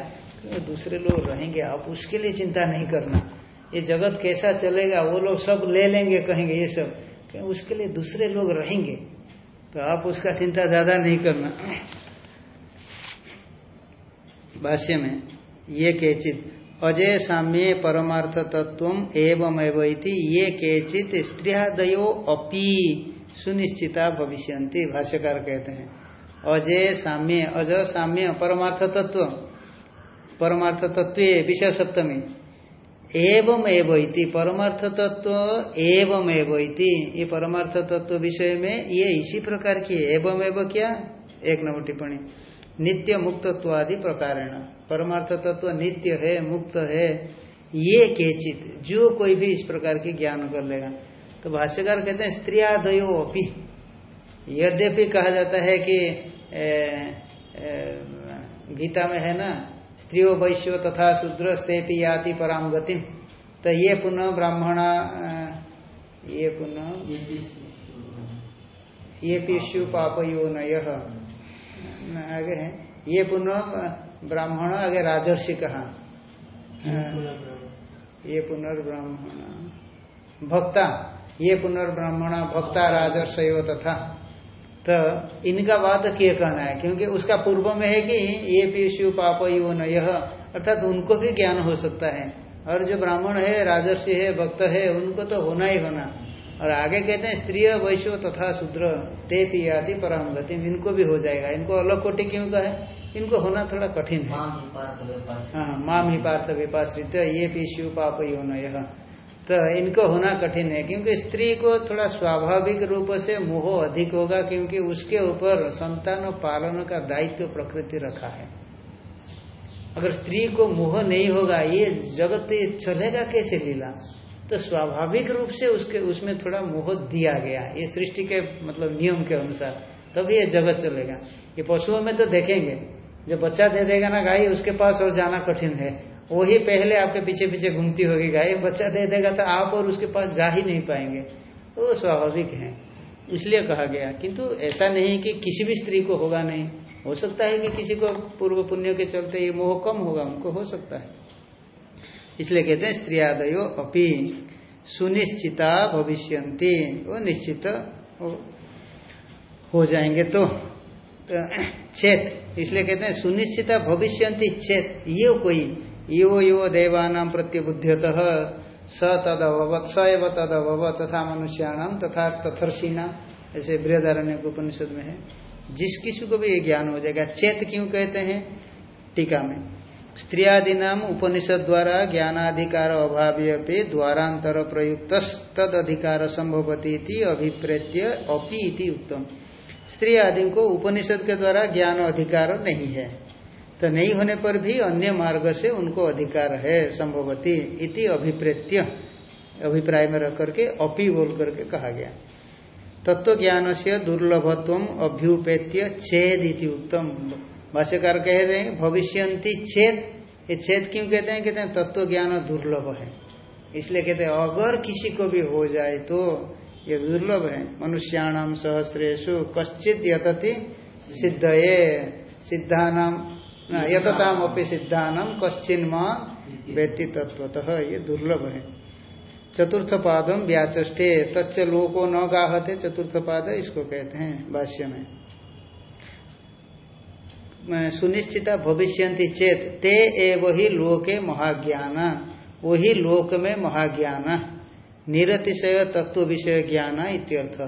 दूसरे लोग रहेंगे आप उसके लिए चिंता नहीं करना। ये जगत कैसा चलेगा वो लोग सब ले लेंगे कहेंगे ये सब। उसके लिए दूसरे लोग रहेंगे तो आप उसका चिंता ज़्यादा नहीं करना। भाष्य में, ये केचित, अजय साम्य परमार्थ तत्व एवं ये केचित स्त्रियादयो अपी सुनिश्चिता भविष्यंति भाष्यकार कहते हैं। अजय साम्य, अज साम्य परमार्थ तत्व परमार्थ तत्व विषय सप्तमी एवं एवं परमार्थ तत्व एवं एवं ये परमार्थ तत्व विषय में, ये इसी प्रकार की एवं एवं क्या? एक नंबर टिप्पणी। नित्य मुक्तत्वादि प्रकार परमार्थ तत्व नित्य है मुक्त है ये केचित। जो कोई भी इस प्रकार की ज्ञान कर लेगा। तो भाष्यकार कहते हैं स्त्रियादयो अपी। यद्यपि कहा जाता है कि ए, ए, गीता में है ना स्त्रियो वैश्य तथा शूद्र स्तेपी याति पराम गति तो ये पुनः ब्राह्मणा ये पुनः ये पिशु पापयो नय आगे है। ये पुनः ब्राह्मण आगे राजर्षि कहा। ये पुनर्ब्राह्मण। भक्ता ये पुनर्ब्राह्मण भक्ता राजर्षयो तथा। तो इनका बात किए कहना है क्योंकि उसका पूर्व में है कि ये पीशु पाप यो न यह अर्थात उनको भी ज्ञान हो सकता है। और जो ब्राह्मण है राजर्षि है भक्त है उनको तो होना ही होना। और आगे कहते हैं स्त्रीय वैश्व तथा शूद्र ते पियाति परम गति इनको भी हो जाएगा। इनको अलग कोटि क्यों का है? इनको होना थोड़ा कठिन है। हाँ माम ही पार्थ विपाश्रित ये पीशु पाप योन यह तो इनको होना कठिन है क्योंकि स्त्री को थोड़ा स्वाभाविक रूप से मोह अधिक होगा क्योंकि उसके ऊपर संतान पालन का दायित्व प्रकृति रखा है। अगर स्त्री को मोह नहीं होगा ये जगत चलेगा कैसे लीला? तो स्वाभाविक रूप से उसके, उसमें थोड़ा मोह दिया गया। ये सृष्टि के मतलब नियम के अनुसार, तभी ये जगत चलेगा। ये पशुओं में तो देखेंगे। जो बच्चा दे देगा ना गाय, उसके पास और जाना कठिन है। वही पहले आपके पीछे पीछे घूमती होगी गाय। बच्चा दे देगा तो आप और उसके पास जा ही नहीं पाएँगे। वो स्वाभाविक है। इसलिए कहा गया, किंतु ऐसा नहीं कि किसी भी स्त्री को होगा नहीं। हो सकता है कि किसी को पूर्व पुण्य के चलते ये मोह कम होगा। उनको हो सकता है। इसलिए कहते हैं, स्त्रियादयो अपी सुनिश्चिता भविष्यंती वो निश्चित हो जाएँगे तो चेत। इसलिए कहते हैं, सुनिश्चिता भविष्यंति चेत। ये कोई, यो यो देवानाम प्रत्युबुद्ध्यत स तद अभवत स एव तद अभवत तथा मनुष्याणाम तथा तथर्षिणा। ऐसे बृहदारण्य उपनिषद में है। जिस किसी को भी ये ज्ञान हो जाएगा, चेत क्यों कहते हैं? टीका में। स्त्रियादि नाम उपनिषद द्वारा ज्ञानाधिकार अभाव्य द्वारांतर प्रयुक्त तद अधिकार संभवती अभिप्रेत्य अपी उत्तम स्त्री आदि को उपनिषद के द्वारा ज्ञान अधिकार नहीं है। तो नहीं होने पर भी अन्य मार्ग से उनको अधिकार है, संभवती इति अभिप्रेत्य, अभिप्राय में रख करके, अपी बोल करके कहा गया। तत्व ज्ञान से दुर्लभत्व अभ्युपेत्य छेद इति उत्तम भाष्यकार कह रहे हैं भविष्यंति छेद। ये छेद क्यों कहते हैं? कहते हैं, तत्व ज्ञान दुर्लभ है। इसलिए कहते हैं, अगर किसी को भी हो जाए तो ये दुर्लभ है। मनुष्याणाम सहस्रेशु कश्चित यतति सिद्ध ये सिद्धानाम यतताम अपनी सिद्धानम कश्चिन व्यक्ति तत्वतः ये दुर्लभ है। चतुर्थ पादम व्याचे तच्च लोको न गाहते। चतुर्थ पाद इसको कहते हैं भाष्य में। सुनिश्चिता भविष्यंति चेत ते एव ही लोके महाज्ञान, वही लोक में महाज्ञान। निरतिशय तत्व विषय ज्ञान इत्यर्थ।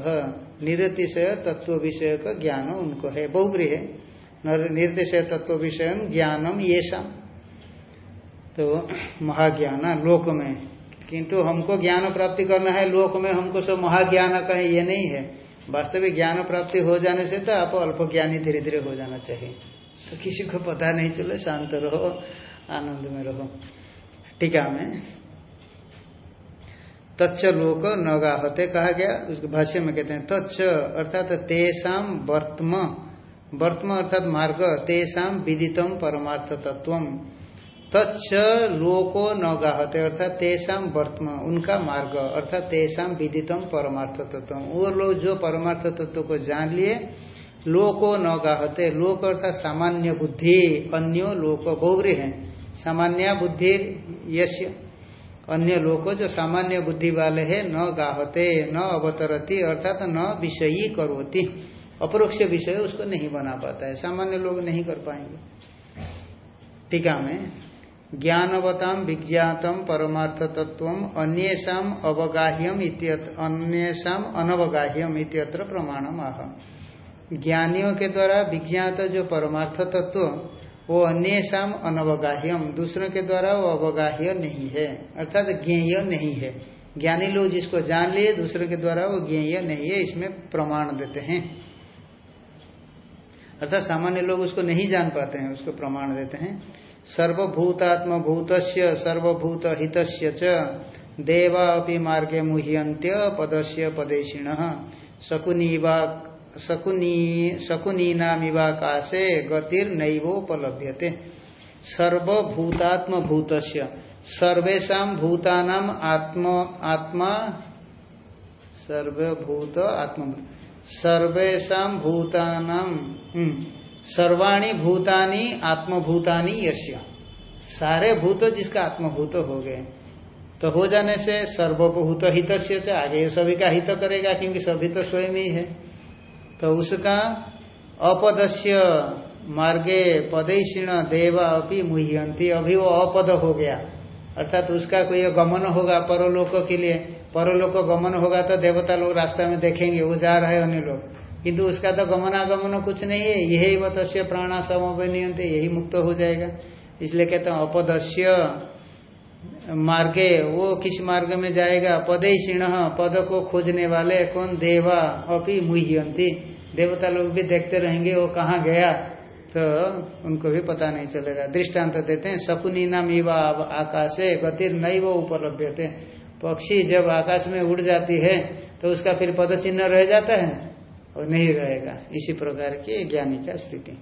निरतिशय तत्व विषय का ज्ञान उनको है। बहुब्री है निर्तिशय तत्व विषय ज्ञानम ये तो महाज्ञान लोक में किंतु हमको ज्ञान प्राप्ति करना है लोक में हमको सब महाज्ञान कहे ये नहीं है। वास्तविक ज्ञान प्राप्ति हो जाने से तो आप अल्प ज्ञानी धीरे धीरे हो जाना चाहिए। तो किसी को पता नहीं चले, शांत रहो, आनंद में रहो। टीका में तच्च लोक नगाहते कहा गया, उसके भाष्य में कहते हैं, तच्च, अर्थात तेसाम वर्तम। वर्तम अर्थात मार्ग तेसाम विदितम परमार्थ तत्व तच्च लोको नगाहते, अर्थात तेसाम वर्तम, उनका मार्ग, अर्थात तेसाम विदितम परमार्थ तत्व वो लोग जो परमार्थ तत्व को जान लिए लोको नगाहते लोक अर्थात सामान्य बुद्धि। अन्यो लोक बहुरी है। सामान्य बुद्धि यश्य अन्य लोग जो सामान्य बुद्धि वाले हैं, न गाहते, न अवतरती, अर्थात न विषयी करोती। अपरोक्ष विषय उसको नहीं बना पाता है। सामान्य लोग नहीं कर पाएँगे। टीका में ज्ञानवताम विज्ञातम परमार्थ तत्व अन्यम अवगाह्यम अन्यम अनवगाह्यम इत्यत्र प्रमाणम आह। ज्ञानियों के द्वारा विज्ञात जो परमार्थ तत्व, वो अन्यम अनवगाह्यम। दूसरों के द्वारा वो अवगाह्य नहीं है। अर्थात ज्ञेय नहीं है। ज्ञानी लोग जिसको जान लिए, दूसरों के द्वारा वो ज्ञेय नहीं है। इसमें प्रमाण देते हैं। अर्थात सामान्य लोग उसको नहीं जान पाते हैं, उसको प्रमाण देते हैं। सर्वभूतात्म भूत सर्वभूत हित देवा अपि मार्गे मुह्यंत्य पदस्य पदेशिण शकुनीवा शकुनी शकुनीनामिवाकाशे गतिर्नैवोपलभ्यते। सर्वभूतात्म भूत सर्वेशा भूतानाम आत्म आत्मा सर्वभूत आत्म सर्वेशा भूतानाम हम्म, सर्वाणी भूतानी आत्मभूतानी यश्य सारे भूत जिसका आत्मभूत हो गए। तो हो जाने से सर्वभूत हित से आगे सभी का हित करेगा क्योंकि सभी तो स्वयं ही है। तो उसका अपदस्य मार्गे पदेशीण देवा अपनी मुह्यंती अभी वो अपद हो गया। अर्थात उसका कोई गमन होगा परलोक के लिए। परलोक गमन होगा तो देवता लोग रास्ता में देखेंगे, वो जा रहे अन्य लोग। किंतु उसका तो गमनागमन कुछ नहीं है। यही व तस्य प्राणा समन्वयते यही मुक्त हो जाएगा। इसलिए कहते हैं अपदस्य मार्गे, वो किस मार्ग में जाएगा? पदे क्षीण पद को खोजने वाले कौन? देवा अपी मुह्यंती देवता लोग भी देखते रहेंगे, वो कहाँ गया? तो उनको भी पता नहीं चलेगा। दृष्टांत तो देते हैं शकुनी नाम युवा आकाशे गतिर नहीं वो उपलब्ध थे पक्षी जब आकाश में उड़ जाती है तो उसका फिर पद चिन्ह रह जाता है? और नहीं रहेगा। इसी प्रकार की ज्ञानी का स्थिति।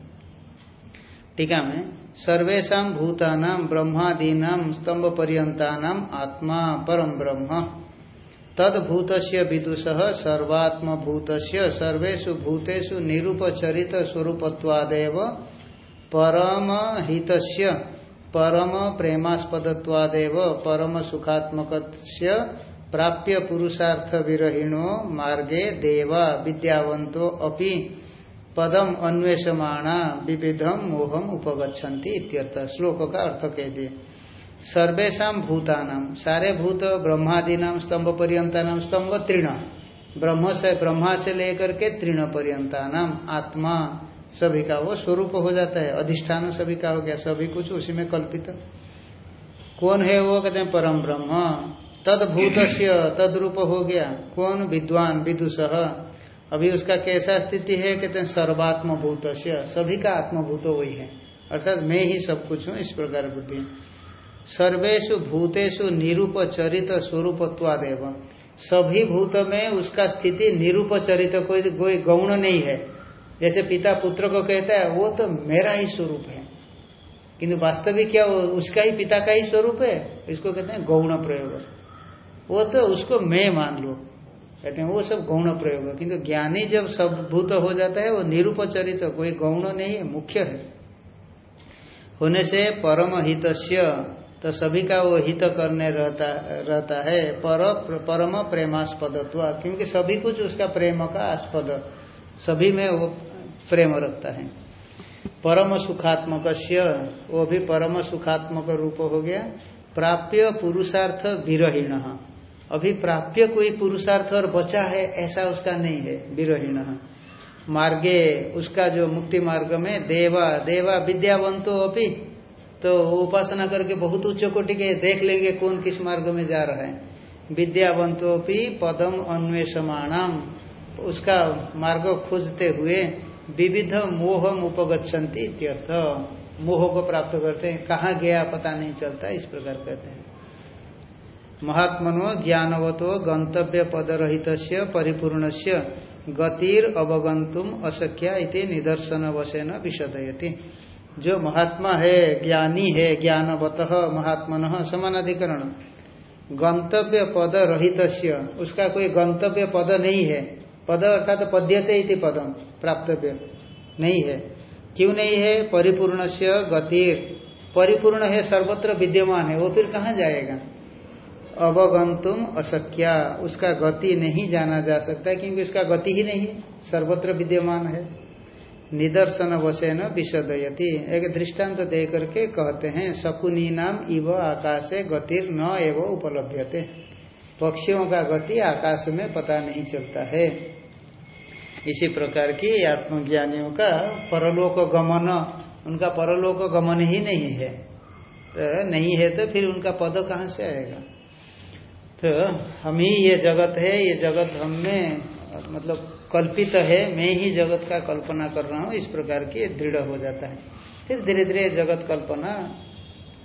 टीका में सर्वेशा भूतानाम ब्रह्मादीना स्तंभ पर्यता आत्मा परम ब्रह्म। तदूत विदुष सर्वात्म भूत सर्वेशु भूतेषु निरूपचरित स्वरूपत्वादेव परम हित परम प्रेमास्पदत्वादेव परम सुखात्मक प्राप्य पुरुषार्थ विरहिणो मार्गे देवा विद्यावंतो अपि। पदम अन्वेषमाणा विविधम मोहम उपगछन्ति इत्यर्थ श्लोक का अर्थ कह दिए सर्वेशा भूतानाम सारे भूत ब्रह्मादि नाम स्तंभ पर्यंता नाम स्तंभ तृण ब्रह्म से ब्रह्मा से लेकर के तृण पर्यंता नाम आत्मा सभी का वो स्वरूप हो जाता है, अधिष्ठान सभी का हो गया सभी कुछ उसी में कल्पित। कौन है वो, कहते हैं, परम ब्रह्म। तदभूत तद रूप हो गया। कौन? विद्वान, विदुष। अभी उसका कैसा स्थिति है? कहते हैं सर्वात्म भूत सभी का आत्मभूत वही है। अर्थात मैं ही सब कुछ हूँ, इस प्रकार बुद्धि। सर्वेशु भूतेषु निरूपचरित स्वरूपत्वादेव। सभी भूत में उसका स्थिति निरूपचरित, कोई कोई गौण नहीं है। जैसे पिता पुत्र को कहता है, वो तो मेरा ही स्वरूप है। किंतु वास्तविक क्या उसका ही पिता का ही स्वरूप है? इसको कहते हैं गौण प्रयोग। वो तो उसको मैं मान लो। कहते हैं, वो सब गौण प्रयोग है। किंतु ज्ञानी जब सब भूत हो जाता है, वो निरूपचरित कोई गौण नहीं है, मुख्य है। होने से परम हित तो सभी का वो हित करने रहता रहता है। पर, परम प्रेमास्पद क्योंकि सभी कुछ उसका प्रेम का आस्पद। सभी में वो प्रेम रखता है। परम सुखात्मक वो भी परम सुखात्मक रूप हो गया। प्राप्य पुरुषार्थ विरहीण। अभी प्राप्य कोई पुरुषार्थ और बचा है, ऐसा उसका नहीं है, विरहीण। मार्गे उसका जो मुक्ति मार्ग में देवा देवा विद्यावंतो अभी तो उपासना करके बहुत उच्च कोटि के देख लेंगे कौन किस मार्ग में जा रहा है। विद्यावंतो भी पदम अन्वेषमाणाम उसका मार्ग खोजते हुए विविध मोह उपगछन्ति इत्यर्थ। मोह को प्राप्त करते हैं। कहाँ गया पता नहीं चलता, इस प्रकार कहते हैं। महात्मनो ज्ञानवतो गंतव्य पदरहित परिपूर्ण से गतिर अवगंतुम अशक्या निदर्शन वशेन विशदयति। जो महात्मा है, ज्ञानी है, ज्ञानवत महात्मन समानाधिकरण। गंतव्य पद रहित उसका कोई गंतव्य पद नहीं है। पद अर्थात तो पद्यते इति पदम प्राप्तव्य नहीं है। क्यों नहीं है? परिपूर्ण से गतिर। परिपूर्ण है, सर्वत्र विद्यमान है। वो फिर कहाँ जाएगा? अवगंतुम अशक्या। उसका गति नहीं जाना जा सकता क्योंकि उसका गति ही नहीं, सर्वत्र विद्यमान है। निदर्शन वशेन विशदयति। एक दृष्टांत दे करके कहते हैं शकुनी नाम इव आकाशे गतिर न एवं उपलब्धते पक्षियों का गति आकाश में पता नहीं चलता है। इसी प्रकार की आत्मज्ञानियों का परलोक गमन, उनका परलोक गमन ही नहीं है। तो नहीं है तो फिर उनका पद कहाँ से आएगा? तो हम ही ये जगत है ये जगत हम में मतलब कल्पित है मैं ही जगत का कल्पना कर रहा हूँ इस प्रकार की दृढ़ हो जाता है। फिर धीरे धीरे जगत कल्पना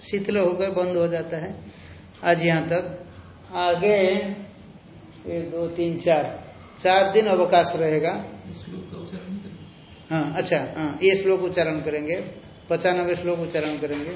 शीतल होकर बंद हो जाता है। आज यहाँ तक आगे एक दो तीन चार चार दिन अवकाश रहेगा। हाँ अच्छा हाँ ये श्लोक उच्चारण करेंगे। पचानवे श्लोक उच्चारण करेंगे।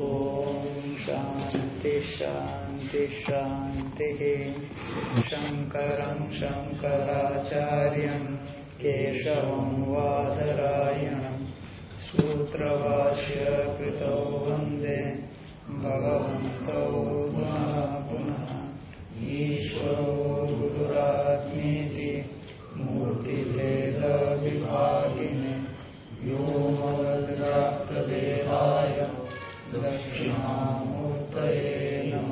ॐ शान्ति शान्ति शान्तिः। शङ्करं शङ्कराचार्यं केशवं वादरायणं। सूत्रभाष्य कृतौ वंदे। भगवन्तौ पुनः ईश्वरो गुरुरात्मेति मूर्तिभेदविभागिने। व्योमवद्राक्तदेहाय दक्षिणामूर्त नम।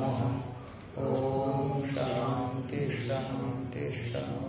ओम शांति शांति शांति